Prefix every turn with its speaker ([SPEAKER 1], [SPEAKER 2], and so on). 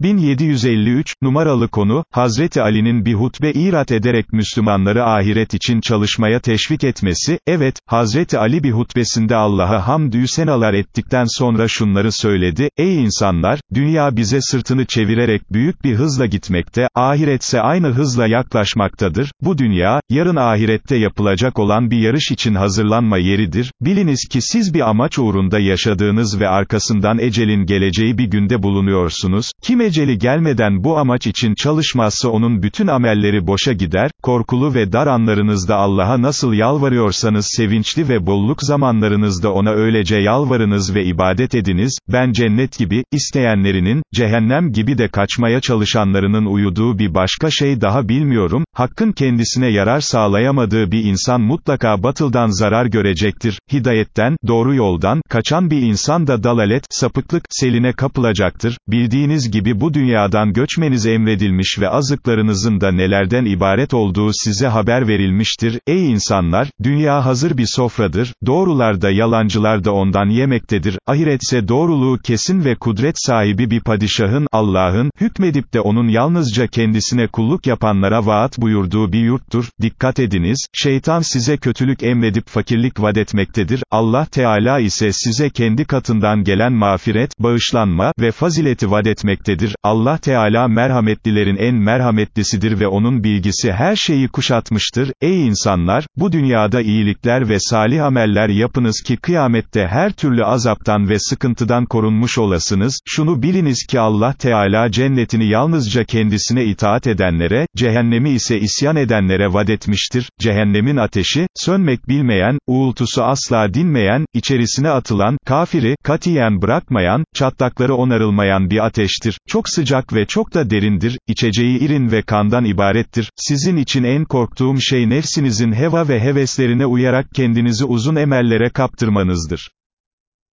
[SPEAKER 1] 1753, numaralı konu, Hazreti Ali'nin bir hutbe irat ederek Müslümanları ahiret için çalışmaya teşvik etmesi, evet, Hazreti Ali bir hutbesinde Allah'a hamdü senalar ettikten sonra şunları söyledi, ey insanlar, dünya bize sırtını çevirerek büyük bir hızla gitmekte, ahiretse aynı hızla yaklaşmaktadır, bu dünya, yarın ahirette yapılacak olan bir yarış için hazırlanma yeridir, biliniz ki siz bir amaç uğrunda yaşadığınız ve arkasından ecelin geleceği bir günde bulunuyorsunuz, kim eceli gelmeden bu amaç için çalışmazsa onun bütün amelleri boşa gider, korkulu ve dar anlarınızda Allah'a nasıl yalvarıyorsanız sevinçli ve bolluk zamanlarınızda ona öylece yalvarınız ve ibadet ediniz, ben cennet gibi, isteyenlerinin, cehennem gibi de kaçmaya çalışanlarının uyuduğu bir başka şey daha bilmiyorum, hakkın kendisine yarar sağlayamadığı bir insan mutlaka batıldan zarar görecektir, hidayetten, doğru yoldan, kaçan bir insan da dalalet, sapıklık, seline kapılacaktır, bildiğiniz gibi bu dünyadan göçmeniz emredilmiş ve azıklarınızın da nelerden ibaret olduğu size haber verilmiştir, ey insanlar, dünya hazır bir sofradır, doğrular da yalancılar da ondan yemektedir, ahiretse doğruluğu kesin ve kudret sahibi bir padişahın, Allah'ın, hükmedip de onun yalnızca kendisine kulluk yapanlara vaat buyurduğu bir yurttur, dikkat ediniz, şeytan size kötülük emredip fakirlik vadetmektedir, Allah Teala ise size kendi katından gelen mağfiret, bağışlanma ve fazileti vadetmektedir, Allah Teala merhametlilerin en merhametlisidir ve onun bilgisi her şeyi kuşatmıştır, ey insanlar, bu dünyada iyilikler ve salih ameller yapınız ki kıyamette her türlü azaptan ve sıkıntıdan korunmuş olasınız, şunu biliniz ki Allah Teala cennetini yalnızca kendisine itaat edenlere, cehennemi ise isyan edenlere vadetmiştir, cehennemin ateşi, sönmek bilmeyen, uğultusu asla dinmeyen, içerisine atılan, kafiri, katiyen bırakmayan, çatlakları onarılmayan bir ateştir, çok sıcak ve çok da derindir, içeceği irin ve kandan ibarettir, sizin için en korktuğum şey nefsinizin heva ve heveslerine uyarak kendinizi uzun emellere kaptırmanızdır.